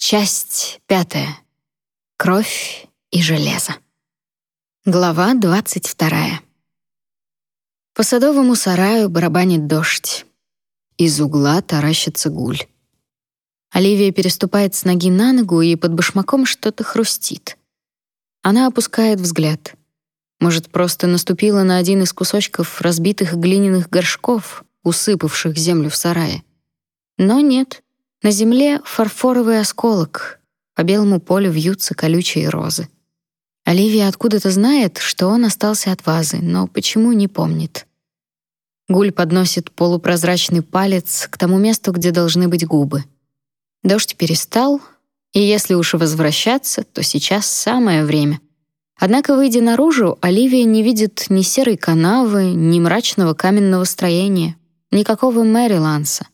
Часть пятая. Кровь и железо. Глава двадцать вторая. По садовому сараю барабанит дождь. Из угла таращится гуль. Оливия переступает с ноги на ногу, и под башмаком что-то хрустит. Она опускает взгляд. Может, просто наступила на один из кусочков разбитых глиняных горшков, усыпавших землю в сарае. Но нет. На земле фарфоровый осколок. По белому полю вьются колючие розы. Оливия откуда-то знает, что он остался от вазы, но почему не помнит. Гуль подносит полупрозрачный палец к тому месту, где должны быть губы. Дождь перестал, и если уж возвращаться, то сейчас самое время. Однако, выйдя наружу, Оливия не видит ни серой канавы, ни мрачного каменного строения, никакого Мэри Ланса.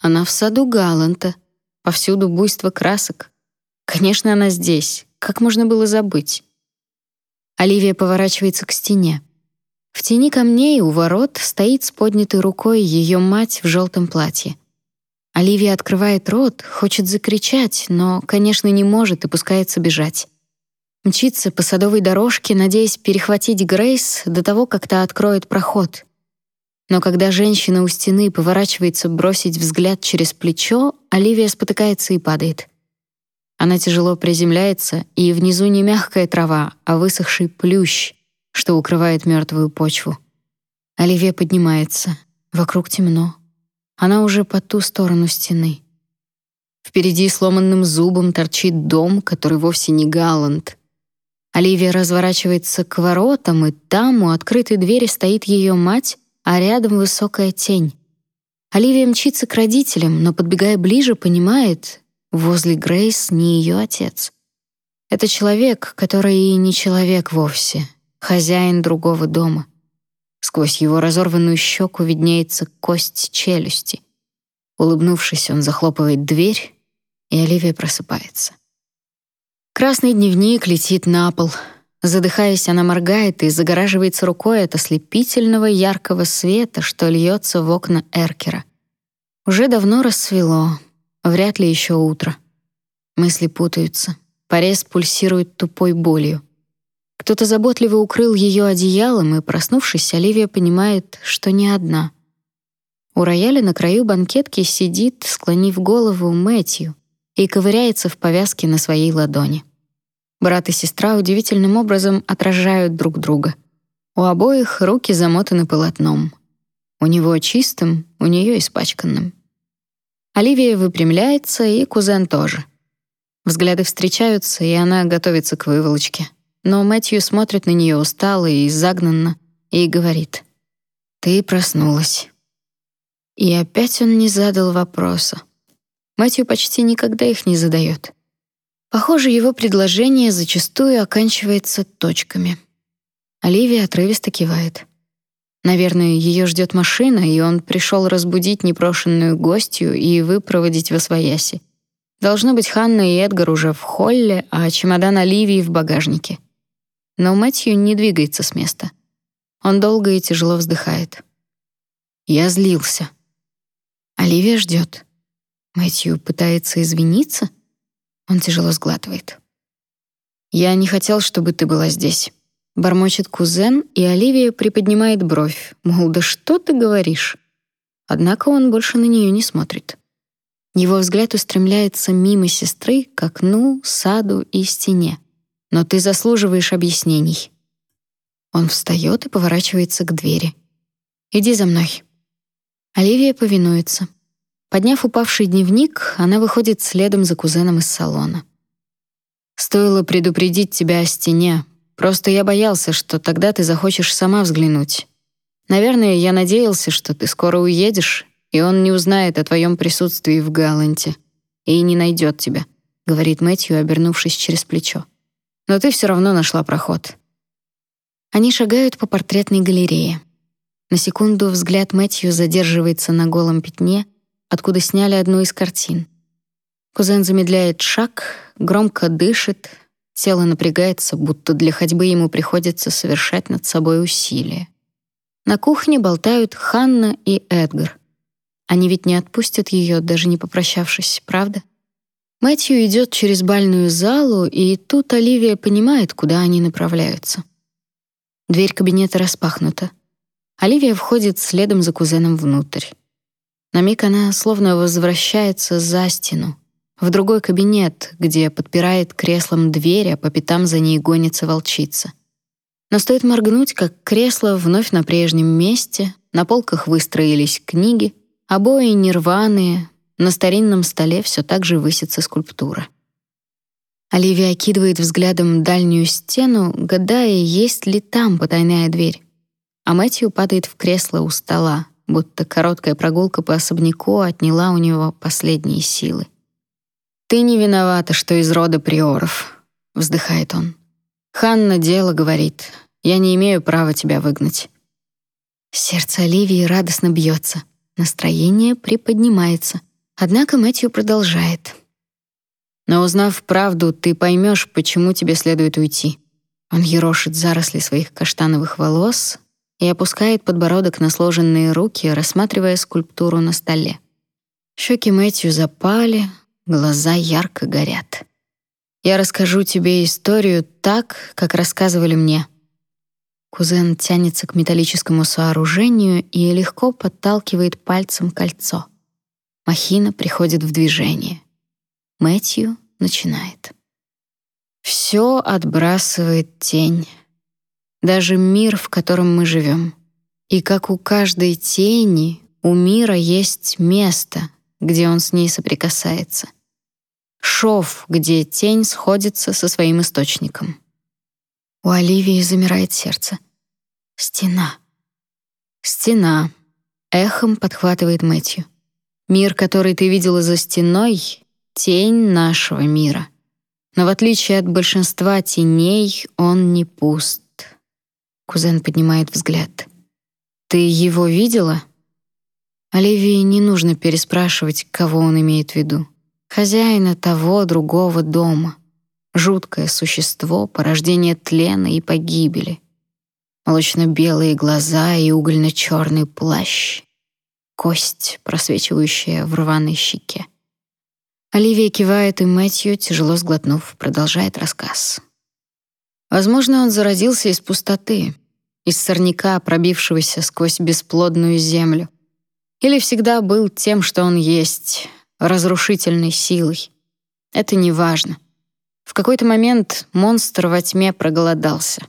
Она в саду Галанта, повсюду буйство красок. Конечно, она здесь. Как можно было забыть? Оливия поворачивается к стене. В тени камней у ворот стоит с поднятой рукой ее мать в желтом платье. Оливия открывает рот, хочет закричать, но, конечно, не может и пускается бежать. Мчится по садовой дорожке, надеясь перехватить Грейс до того, как та откроет проход. Но когда женщина у стены поворачивается бросить взгляд через плечо, Оливия спотыкается и падает. Она тяжело приземляется, и внизу не мягкая трава, а высохший плющ, что укрывает мертвую почву. Оливия поднимается. Вокруг темно. Она уже по ту сторону стены. Впереди сломанным зубом торчит дом, который вовсе не Галланд. Оливия разворачивается к воротам, и там у открытой двери стоит ее мать, а рядом высокая тень. Оливия мчится к родителям, но, подбегая ближе, понимает, возле Грейс не ее отец. Это человек, который и не человек вовсе, хозяин другого дома. Сквозь его разорванную щеку виднеется кость челюсти. Улыбнувшись, он захлопывает дверь, и Оливия просыпается. Красный дневник летит на пол — Задыхаясь, она моргает и загораживается рукой от ослепительного яркого света, что льется в окна Эркера. Уже давно рассвело, вряд ли еще утро. Мысли путаются, порез пульсирует тупой болью. Кто-то заботливо укрыл ее одеялом, и, проснувшись, Оливия понимает, что не одна. У рояля на краю банкетки сидит, склонив голову, Мэтью и ковыряется в повязке на своей ладони. Брат и сестра удивительным образом отражают друг друга. У обоих руки замотаны полотном. У него чистым, у нее испачканным. Оливия выпрямляется, и кузен тоже. Взгляды встречаются, и она готовится к выволочке. Но Мэтью смотрит на нее устало и загнанно и говорит: "Ты проснулась". И опять он не задал вопроса. Мэтью почти никогда их не задает. Похоже, его предложение зачастую оканчивается точками. Оливия отрывисто кивает. Наверное, ее ждет машина, и он пришел разбудить непрошенную гостью и выпроводить во свояси. Должно быть, Ханна и Эдгар уже в холле, а чемодан Оливии в багажнике. Но Мэтью не двигается с места. Он долго и тяжело вздыхает. Я злился. Оливия ждет. Мэтью пытается извиниться, он тяжело сглатывает. «Я не хотел, чтобы ты была здесь», — бормочет кузен, и Оливия приподнимает бровь, мол, да что ты говоришь? Однако он больше на нее не смотрит. Его взгляд устремляется мимо сестры к окну, саду и стене. «Но ты заслуживаешь объяснений». Он встает и поворачивается к двери. «Иди за мной». Оливия повинуется. Подняв упавший дневник, она выходит следом за кузеном из салона. «Стоило предупредить тебя о стене. Просто я боялся, что тогда ты захочешь сама взглянуть. Наверное, я надеялся, что ты скоро уедешь, и он не узнает о твоем присутствии в Галанте и не найдет тебя», — говорит Мэтью, обернувшись через плечо. «Но ты все равно нашла проход». Они шагают по портретной галерее. На секунду взгляд Мэтью задерживается на голом пятне — откуда сняли одну из картин. Кузен замедляет шаг, громко дышит, тело напрягается, будто для ходьбы ему приходится совершать над собой усилия. На кухне болтают Ханна и Эдгар. Они ведь не отпустят ее, даже не попрощавшись, правда? Мэтью идет через бальную залу, и тут Оливия понимает, куда они направляются. Дверь кабинета распахнута. Оливия входит следом за кузеном внутрь. На миг она словно возвращается за стену, в другой кабинет, где подпирает креслом дверь, а по пятам за ней гонится волчица. Но стоит моргнуть, как кресло вновь на прежнем месте, на полках выстроились книги, обои нерваные, на старинном столе все так же высится скульптура. Оливия окидывает взглядом дальнюю стену, гадая, есть ли там потайная дверь. А Мэтью падает в кресло у стола, будто короткая прогулка по особняку отняла у него последние силы. «Ты не виновата, что из рода приоров», — вздыхает он. «Ханна дело говорит. Я не имею права тебя выгнать». Сердце Оливии радостно бьется. Настроение приподнимается. Однако Мэтью продолжает. «Но узнав правду, ты поймешь, почему тебе следует уйти». Он ерошит заросли своих каштановых волос и опускает подбородок на сложенные руки, рассматривая скульптуру на столе. Щеки Мэтью запали, Глаза ярко горят. Я расскажу тебе историю так, как рассказывали мне. Кузен тянется к металлическому сооружению и легко подталкивает пальцем кольцо. Махина приходит в движение. Мэтью начинает. Все отбрасывает тень. Даже мир, в котором мы живем. И как у каждой тени, у мира есть место, где он с ней соприкасается шов, где тень сходится со своим источником. У Оливии замирает сердце. Стена. Стена. Эхом подхватывает Мэтью. Мир, который ты видела за стеной, тень нашего мира. Но в отличие от большинства теней, он не пуст. Кузен поднимает взгляд. Ты его видела? Оливии не нужно переспрашивать, кого он имеет в виду хозяина того другого дома, жуткое существо, порождение тлена и погибели, молочно-белые глаза и угольно-черный плащ, кость, просвечивающая в рваной щеке. Оливия кивает, и Мэтью, тяжело сглотнув, продолжает рассказ. Возможно, он заразился из пустоты, из сорняка, пробившегося сквозь бесплодную землю, или всегда был тем, что он есть, разрушительной силой. Это не важно. В какой-то момент монстр во тьме проголодался.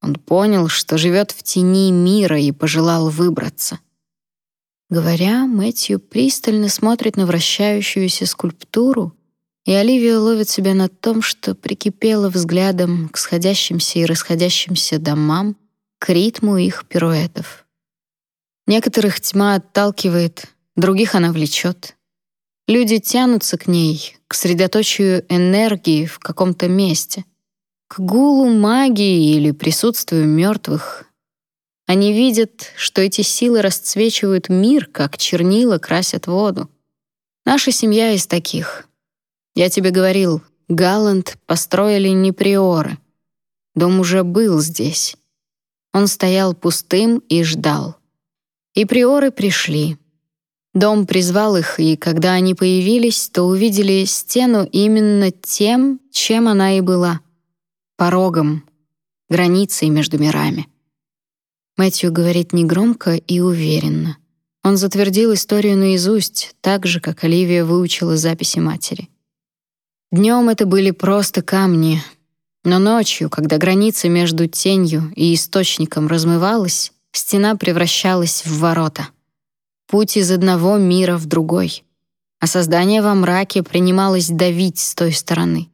Он понял, что живет в тени мира и пожелал выбраться. Говоря, Мэтью пристально смотрит на вращающуюся скульптуру, и Оливия ловит себя на том, что прикипела взглядом к сходящимся и расходящимся домам, к ритму их пируэтов. Некоторых тьма отталкивает, других она влечет. Люди тянутся к ней, к средоточию энергии в каком-то месте, к гулу магии или присутствию мертвых. Они видят, что эти силы расцвечивают мир, как чернила красят воду. Наша семья из таких. Я тебе говорил, Галланд построили не приоры. Дом уже был здесь. Он стоял пустым и ждал. И приоры пришли. Дом призвал их, и когда они появились, то увидели стену именно тем, чем она и была — порогом, границей между мирами. Мэтью говорит негромко и уверенно. Он затвердил историю наизусть, так же, как Оливия выучила записи матери. Днем это были просто камни, но ночью, когда граница между тенью и источником размывалась, стена превращалась в ворота — путь из одного мира в другой. А создание во мраке принималось давить с той стороны.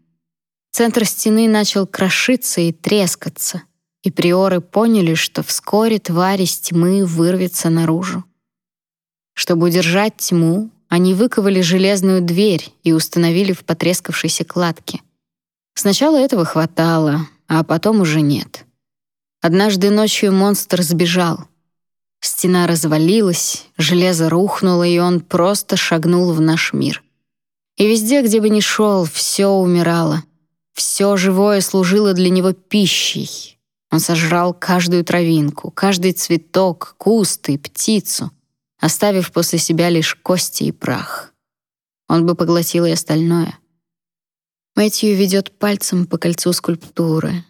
Центр стены начал крошиться и трескаться, и приоры поняли, что вскоре тварь из тьмы вырвется наружу. Чтобы удержать тьму, они выковали железную дверь и установили в потрескавшейся кладке. Сначала этого хватало, а потом уже нет. Однажды ночью монстр сбежал — Стена развалилась, железо рухнуло, и он просто шагнул в наш мир. И везде, где бы ни шел, все умирало. Все живое служило для него пищей. Он сожрал каждую травинку, каждый цветок, куст и птицу, оставив после себя лишь кости и прах. Он бы поглотил и остальное, Мэтью ведет пальцем по кольцу скульптуры.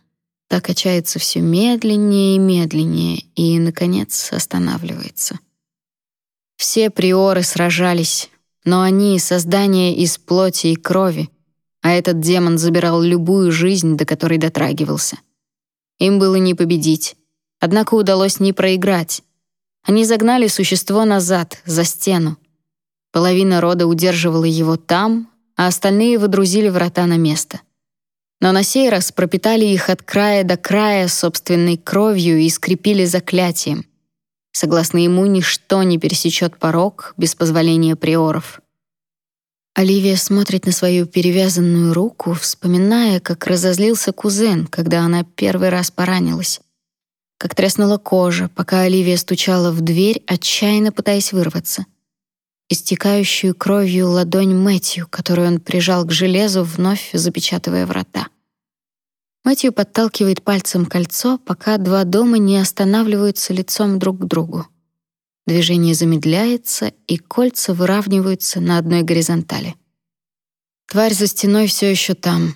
Так качается все медленнее и медленнее и, наконец, останавливается. Все приоры сражались, но они — создания из плоти и крови, а этот демон забирал любую жизнь, до которой дотрагивался. Им было не победить, однако удалось не проиграть. Они загнали существо назад, за стену. Половина рода удерживала его там, а остальные выдрузили врата на место. Но на сей раз пропитали их от края до края собственной кровью и скрепили заклятием. Согласно ему, ничто не пересечет порог без позволения приоров. Оливия смотрит на свою перевязанную руку, вспоминая, как разозлился кузен, когда она первый раз поранилась. Как треснула кожа, пока Оливия стучала в дверь, отчаянно пытаясь вырваться — истекающую кровью ладонь Мэтью, которую он прижал к железу, вновь запечатывая врата. Мэтью подталкивает пальцем кольцо, пока два дома не останавливаются лицом друг к другу. Движение замедляется, и кольца выравниваются на одной горизонтали. Тварь за стеной все еще там,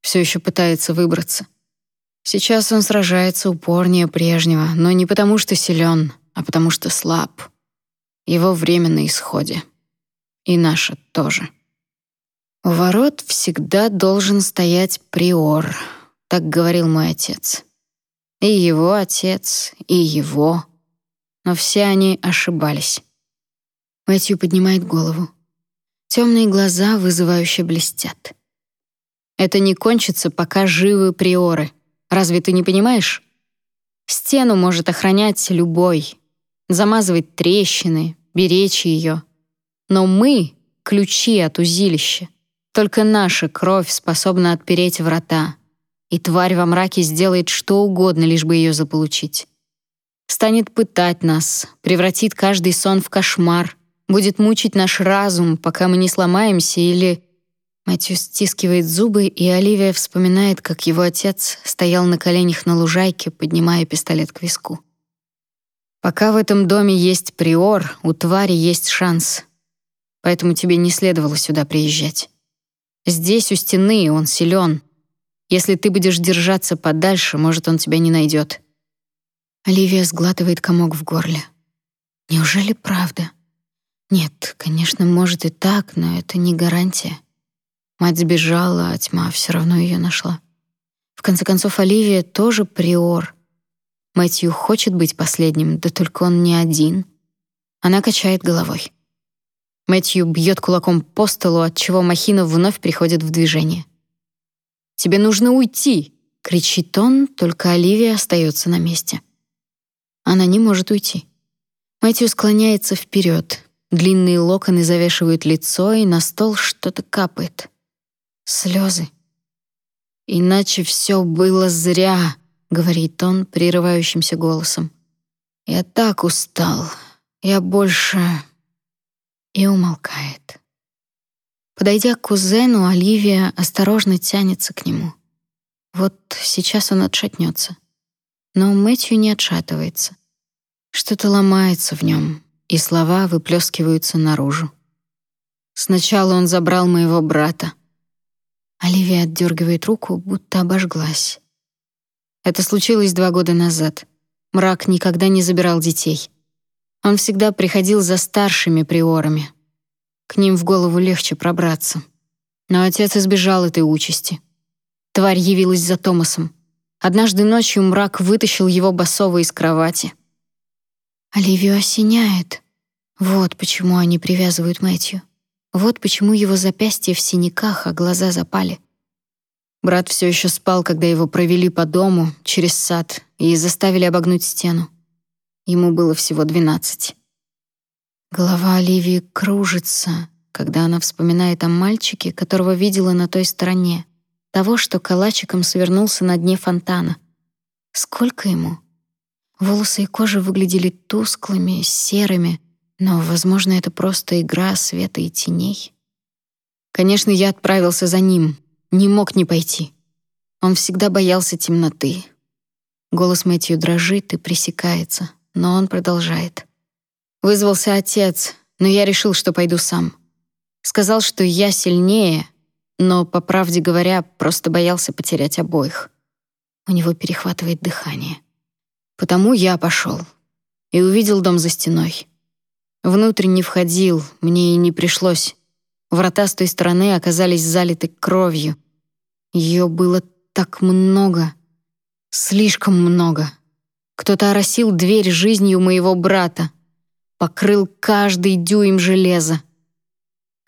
все еще пытается выбраться. Сейчас он сражается упорнее прежнего, но не потому что силен, а потому что слаб. Его время на исходе. И наше тоже. У ворот всегда должен стоять приор, так говорил мой отец. И его отец, и его. Но все они ошибались. Мэтью поднимает голову. Темные глаза вызывающе блестят. Это не кончится, пока живы приоры. Разве ты не понимаешь? Стену может охранять любой, замазывать трещины, беречь ее. Но мы — ключи от узилища. Только наша кровь способна отпереть врата, и тварь во мраке сделает что угодно, лишь бы ее заполучить. Станет пытать нас, превратит каждый сон в кошмар, будет мучить наш разум, пока мы не сломаемся или... Матью стискивает зубы, и Оливия вспоминает, как его отец стоял на коленях на лужайке, поднимая пистолет к виску. Пока в этом доме есть приор, у твари есть шанс. Поэтому тебе не следовало сюда приезжать. Здесь у стены он силен. Если ты будешь держаться подальше, может, он тебя не найдет. Оливия сглатывает комок в горле. Неужели правда? Нет, конечно, может и так, но это не гарантия. Мать сбежала, а тьма все равно ее нашла. В конце концов, Оливия тоже приор — Мэтью хочет быть последним, да только он не один. Она качает головой. Мэтью бьет кулаком по столу, от чего махина вновь приходит в движение. «Тебе нужно уйти!» — кричит он, только Оливия остается на месте. Она не может уйти. Мэтью склоняется вперед. Длинные локоны завешивают лицо, и на стол что-то капает. Слезы. Иначе все было зря говорит он прерывающимся голосом. Я так устал. Я больше и умолкает. Подойдя к кузену, Оливия осторожно тянется к нему. Вот сейчас он отшатнется. Но Мэтью не отшатывается. Что-то ломается в нем, и слова выплескиваются наружу. Сначала он забрал моего брата. Оливия отдергивает руку, будто обожглась. Это случилось два года назад. Мрак никогда не забирал детей. Он всегда приходил за старшими приорами. К ним в голову легче пробраться. Но отец избежал этой участи. Тварь явилась за Томасом. Однажды ночью мрак вытащил его босого из кровати. Оливию осеняет. Вот почему они привязывают Мэтью. Вот почему его запястья в синяках, а глаза запали. Брат все еще спал, когда его провели по дому, через сад, и заставили обогнуть стену. Ему было всего двенадцать. Голова Оливии кружится, когда она вспоминает о мальчике, которого видела на той стороне, того, что калачиком свернулся на дне фонтана. Сколько ему? Волосы и кожа выглядели тусклыми, серыми, но, возможно, это просто игра света и теней. Конечно, я отправился за ним, не мог не пойти. Он всегда боялся темноты. Голос Мэтью дрожит и пресекается, но он продолжает. Вызвался отец, но я решил, что пойду сам. Сказал, что я сильнее, но, по правде говоря, просто боялся потерять обоих. У него перехватывает дыхание. Потому я пошел и увидел дом за стеной. Внутрь не входил, мне и не пришлось. Врата с той стороны оказались залиты кровью. Ее было так много, слишком много. Кто-то оросил дверь жизнью моего брата, покрыл каждый дюйм железа.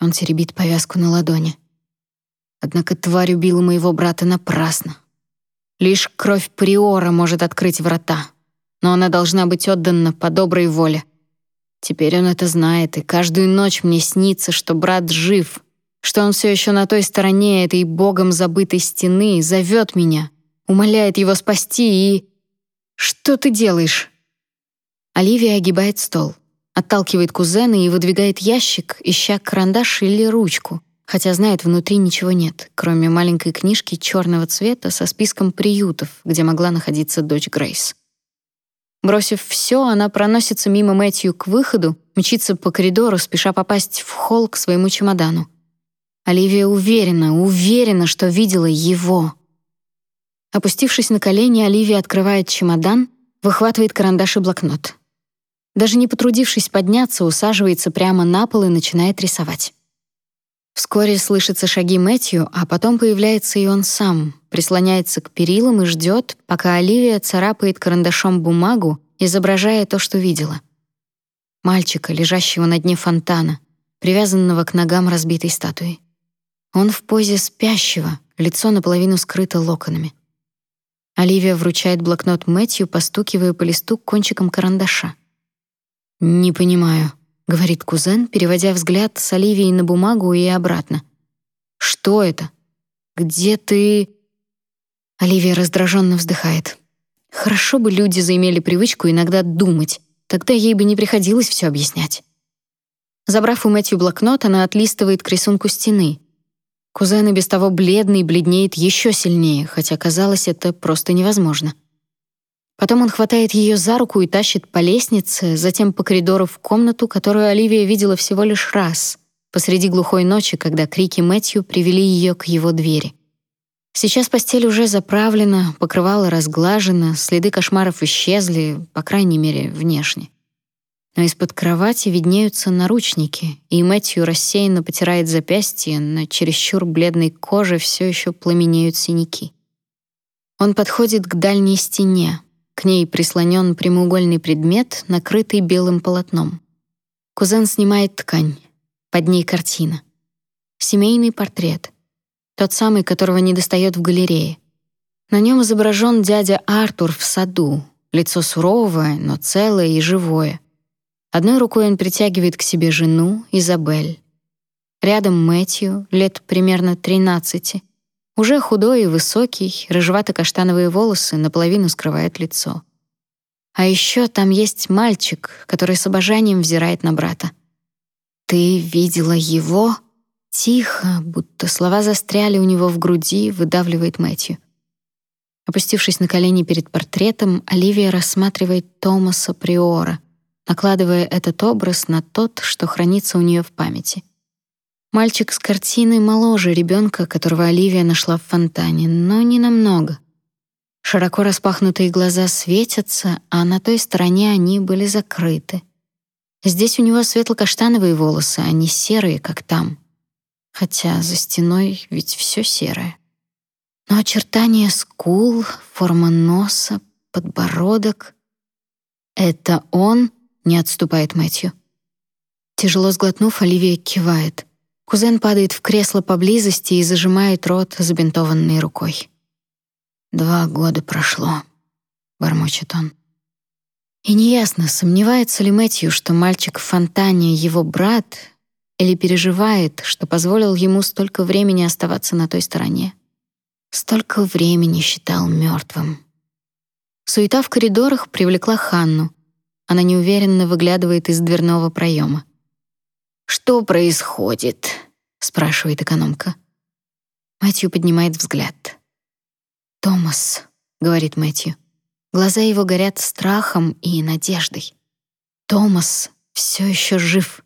Он теребит повязку на ладони. Однако тварь убила моего брата напрасно. Лишь кровь Приора может открыть врата, но она должна быть отдана по доброй воле. Теперь он это знает, и каждую ночь мне снится, что брат жив, что он все еще на той стороне этой богом забытой стены, зовет меня, умоляет его спасти и... Что ты делаешь? Оливия огибает стол, отталкивает кузена и выдвигает ящик, ища карандаш или ручку хотя знает, внутри ничего нет, кроме маленькой книжки черного цвета со списком приютов, где могла находиться дочь Грейс. Бросив все, она проносится мимо Мэтью к выходу, мчится по коридору, спеша попасть в холл к своему чемодану. Оливия уверена, уверена, что видела его. Опустившись на колени, Оливия открывает чемодан, выхватывает карандаш и блокнот. Даже не потрудившись подняться, усаживается прямо на пол и начинает рисовать. Вскоре слышатся шаги Мэтью, а потом появляется и он сам, прислоняется к перилам и ждет, пока Оливия царапает карандашом бумагу, изображая то, что видела. Мальчика, лежащего на дне фонтана, привязанного к ногам разбитой статуи. Он в позе спящего, лицо наполовину скрыто локонами. Оливия вручает блокнот Мэтью, постукивая по листу кончиком карандаша. «Не понимаю», — говорит кузен, переводя взгляд с Оливии на бумагу и обратно. «Что это? Где ты...» Оливия раздраженно вздыхает. «Хорошо бы люди заимели привычку иногда думать, тогда ей бы не приходилось все объяснять». Забрав у Мэтью блокнот, она отлистывает к рисунку стены. Кузен и без того бледный бледнеет еще сильнее, хотя казалось это просто невозможно. Потом он хватает ее за руку и тащит по лестнице, затем по коридору в комнату, которую Оливия видела всего лишь раз, посреди глухой ночи, когда крики Мэтью привели ее к его двери. Сейчас постель уже заправлена, покрывало разглажено, следы кошмаров исчезли, по крайней мере, внешне. Но из-под кровати виднеются наручники, и Мэтью рассеянно потирает запястье, на чересчур бледной коже все еще пламенеют синяки. Он подходит к дальней стене, к ней прислонен прямоугольный предмет, накрытый белым полотном. Кузен снимает ткань. Под ней картина. Семейный портрет. Тот самый, которого не достает в галерее. На нем изображен дядя Артур в саду. Лицо суровое, но целое и живое. Одной рукой он притягивает к себе жену, Изабель. Рядом Мэтью, лет примерно 13, уже худой и высокий, рыжевато-каштановые волосы наполовину скрывают лицо. А еще там есть мальчик, который с обожанием взирает на брата. «Ты видела его?» Тихо, будто слова застряли у него в груди, выдавливает Мэтью. Опустившись на колени перед портретом, Оливия рассматривает Томаса Приора, накладывая этот образ на тот, что хранится у нее в памяти — Мальчик с картины моложе ребенка, которого Оливия нашла в фонтане, но не намного. Широко распахнутые глаза светятся, а на той стороне они были закрыты. Здесь у него светло-каштановые волосы, а не серые, как там. Хотя за стеной ведь все серое. Но очертания скул, форма носа, подбородок — это он, не отступает Мэтью. Тяжело сглотнув, Оливия кивает. Кузен падает в кресло поблизости и зажимает рот забинтованной рукой. «Два года прошло», — бормочет он. И неясно, сомневается ли Мэтью, что мальчик в фонтане его брат, или переживает, что позволил ему столько времени оставаться на той стороне. Столько времени считал мертвым. Суета в коридорах привлекла Ханну. Она неуверенно выглядывает из дверного проема. «Что происходит?» — спрашивает экономка. Мэтью поднимает взгляд. «Томас», — говорит Мэтью. Глаза его горят страхом и надеждой. «Томас все еще жив».